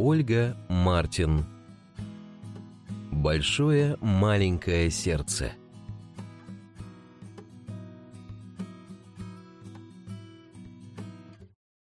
Ольга Мартин. Большое маленькое сердце.